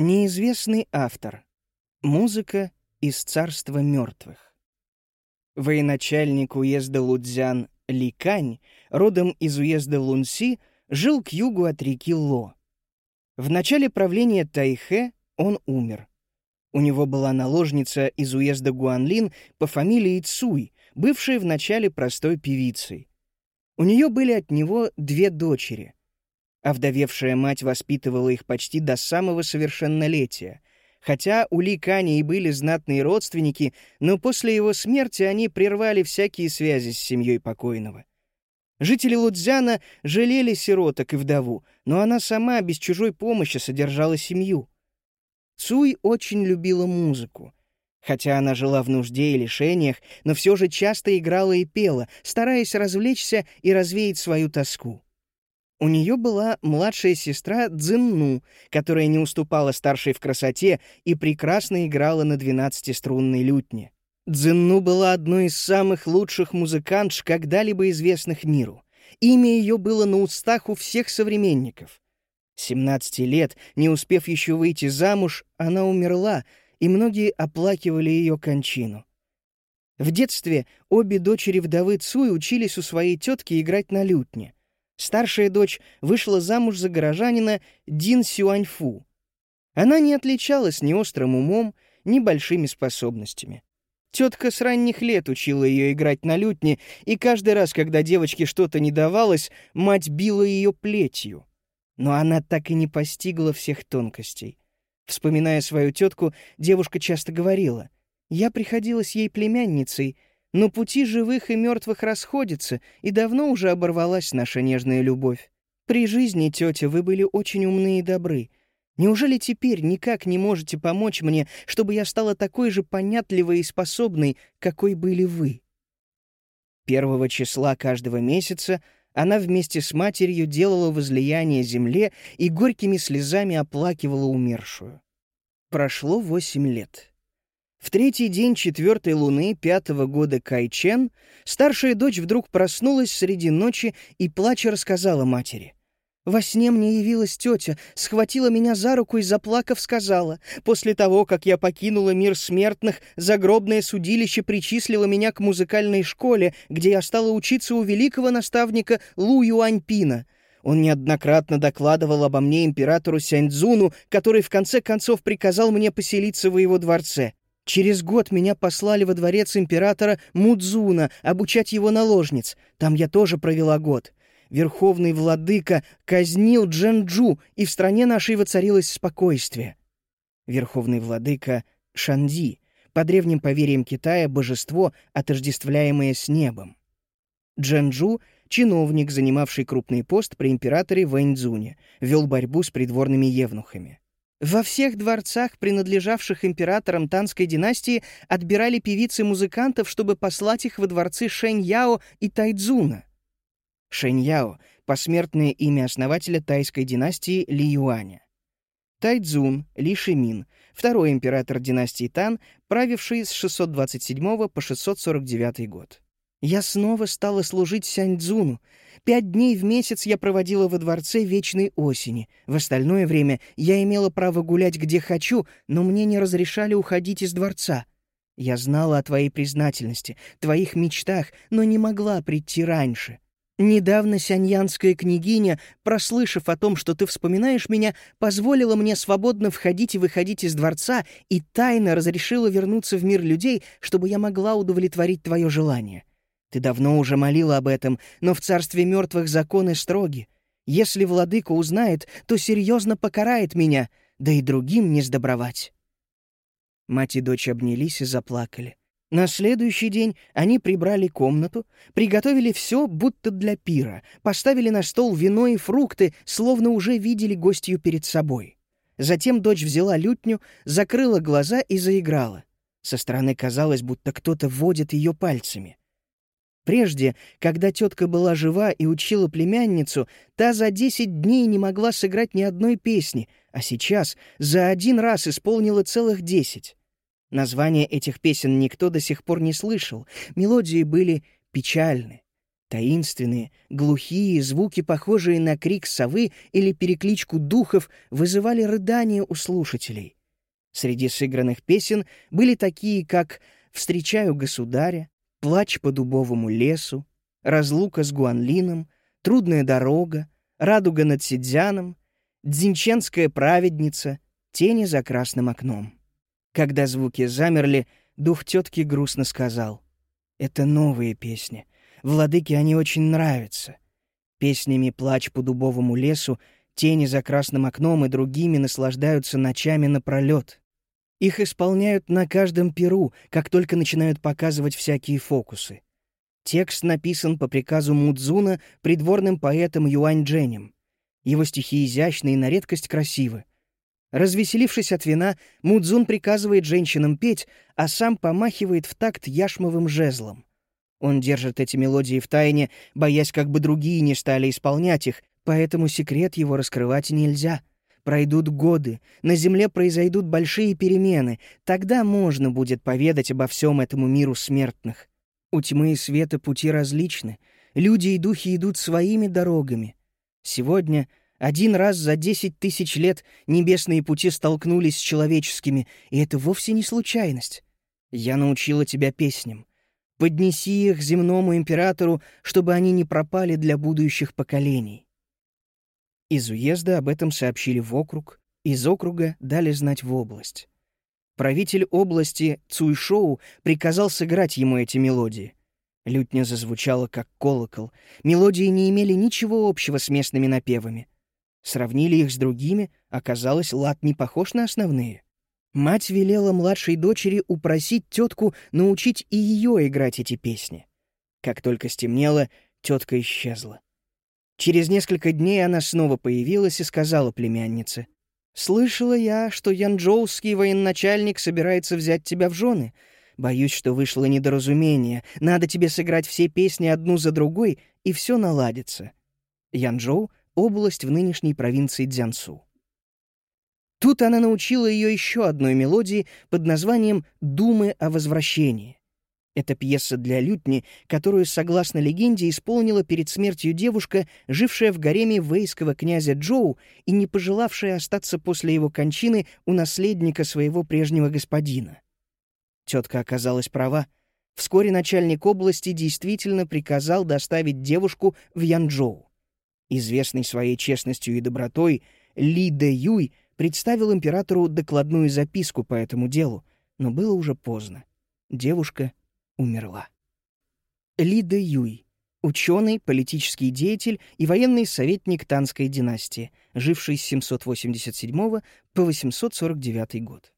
Неизвестный автор. Музыка из царства мертвых. Военачальник уезда Лудзян Ликань, родом из уезда Лунси, жил к югу от реки Ло. В начале правления Тайхэ он умер. У него была наложница из уезда Гуанлин по фамилии Цуй, бывшая вначале простой певицей. У нее были от него две дочери. Овдовевшая мать воспитывала их почти до самого совершеннолетия. Хотя у Ли Кани и были знатные родственники, но после его смерти они прервали всякие связи с семьей покойного. Жители Лудзяна жалели сироток и вдову, но она сама без чужой помощи содержала семью. Цуй очень любила музыку. Хотя она жила в нужде и лишениях, но все же часто играла и пела, стараясь развлечься и развеять свою тоску. У нее была младшая сестра Цзинну, которая не уступала старшей в красоте и прекрасно играла на двенадцатиструнной лютне. Цзинну была одной из самых лучших музыкантш, когда-либо известных миру. Имя ее было на устах у всех современников. 17 лет, не успев еще выйти замуж, она умерла, и многие оплакивали ее кончину. В детстве обе дочери вдовы Цуй учились у своей тетки играть на лютне. Старшая дочь вышла замуж за горожанина Дин Сюаньфу. Она не отличалась ни острым умом, ни большими способностями. Тетка с ранних лет учила ее играть на лютне, и каждый раз, когда девочке что-то не давалось, мать била ее плетью. Но она так и не постигла всех тонкостей. Вспоминая свою тетку, девушка часто говорила, «Я приходилась ей племянницей, но пути живых и мертвых расходятся, и давно уже оборвалась наша нежная любовь. При жизни, тетя, вы были очень умны и добры. Неужели теперь никак не можете помочь мне, чтобы я стала такой же понятливой и способной, какой были вы? Первого числа каждого месяца она вместе с матерью делала возлияние земле и горькими слезами оплакивала умершую. Прошло восемь лет. В третий день четвертой луны пятого года Кайчен старшая дочь вдруг проснулась среди ночи и, плача, рассказала матери. Во сне мне явилась тетя, схватила меня за руку и, заплакав, сказала, «После того, как я покинула мир смертных, загробное судилище причислило меня к музыкальной школе, где я стала учиться у великого наставника Лу Юаньпина». Он неоднократно докладывал обо мне императору Сяньцзуну, который в конце концов приказал мне поселиться в его дворце. Через год меня послали во дворец императора Мудзуна обучать его наложниц. Там я тоже провела год. Верховный владыка казнил Джанджу, и в стране нашей воцарилось спокойствие. Верховный владыка Шанди, по древним поверьям Китая, божество, отождествляемое с небом. Джанджу — чиновник, занимавший крупный пост при императоре Вэньцзуне, вел борьбу с придворными евнухами. Во всех дворцах, принадлежавших императорам Танской династии, отбирали певицы музыкантов, чтобы послать их во дворцы Шэньяо и Тайцзуна. Шэньяо — посмертное имя основателя тайской династии Ли Юаня. Тайцзун, Ли Шимин, второй император династии Тан, правивший с 627 по 649 год. Я снова стала служить Сяньцзуну, Пять дней в месяц я проводила во дворце вечной осени. В остальное время я имела право гулять где хочу, но мне не разрешали уходить из дворца. Я знала о твоей признательности, твоих мечтах, но не могла прийти раньше. Недавно сяньянская княгиня, прослышав о том, что ты вспоминаешь меня, позволила мне свободно входить и выходить из дворца и тайно разрешила вернуться в мир людей, чтобы я могла удовлетворить твое желание. Ты давно уже молила об этом, но в царстве мертвых законы строги. Если владыка узнает, то серьезно покарает меня, да и другим не сдобровать». Мать и дочь обнялись и заплакали. На следующий день они прибрали комнату, приготовили все, будто для пира, поставили на стол вино и фрукты, словно уже видели гостью перед собой. Затем дочь взяла лютню, закрыла глаза и заиграла. Со стороны казалось, будто кто-то водит ее пальцами. Прежде, когда тетка была жива и учила племянницу, та за десять дней не могла сыграть ни одной песни, а сейчас за один раз исполнила целых десять. Названия этих песен никто до сих пор не слышал, мелодии были печальны. Таинственные, глухие звуки, похожие на крик совы или перекличку духов, вызывали рыдания у слушателей. Среди сыгранных песен были такие, как «Встречаю государя», «Плач по дубовому лесу», «Разлука с Гуанлином», «Трудная дорога», «Радуга над Сидзяном», «Дзинченская праведница», «Тени за красным окном». Когда звуки замерли, дух тетки грустно сказал «Это новые песни. Владыке они очень нравятся. Песнями «Плач по дубовому лесу», «Тени за красным окном» и другими наслаждаются ночами напролет. Их исполняют на каждом перу, как только начинают показывать всякие фокусы. Текст написан по приказу Мудзуна придворным поэтом Юань Дженем. Его стихи изящны и на редкость красивы. Развеселившись от вина, Мудзун приказывает женщинам петь, а сам помахивает в такт яшмовым жезлом. Он держит эти мелодии в тайне, боясь, как бы другие не стали исполнять их, поэтому секрет его раскрывать нельзя. Пройдут годы, на Земле произойдут большие перемены, тогда можно будет поведать обо всем этому миру смертных. У тьмы и света пути различны, люди и духи идут своими дорогами. Сегодня один раз за десять тысяч лет небесные пути столкнулись с человеческими, и это вовсе не случайность. Я научила тебя песням. Поднеси их земному императору, чтобы они не пропали для будущих поколений. Из уезда об этом сообщили в округ, из округа дали знать в область. Правитель области Цуйшоу приказал сыграть ему эти мелодии. Лютня зазвучала как колокол. Мелодии не имели ничего общего с местными напевами. Сравнили их с другими, оказалось, лад не похож на основные. Мать велела младшей дочери упросить тетку научить и ее играть эти песни. Как только стемнело, тетка исчезла. Через несколько дней она снова появилась и сказала племяннице. «Слышала я, что янчжоуский военачальник собирается взять тебя в жены. Боюсь, что вышло недоразумение. Надо тебе сыграть все песни одну за другой, и все наладится». Янчжоу — область в нынешней провинции Дзянсу. Тут она научила ее еще одной мелодии под названием «Думы о возвращении». Это пьеса для лютни, которую, согласно легенде, исполнила перед смертью девушка, жившая в гареме вейского князя Джоу и не пожелавшая остаться после его кончины у наследника своего прежнего господина. Тетка оказалась права. Вскоре начальник области действительно приказал доставить девушку в Янчжоу. Известный своей честностью и добротой, Ли Дэ Юй — представил императору докладную записку по этому делу, но было уже поздно. Девушка умерла. Ли Юй — ученый, политический деятель и военный советник Танской династии, живший с 787 по 849 год.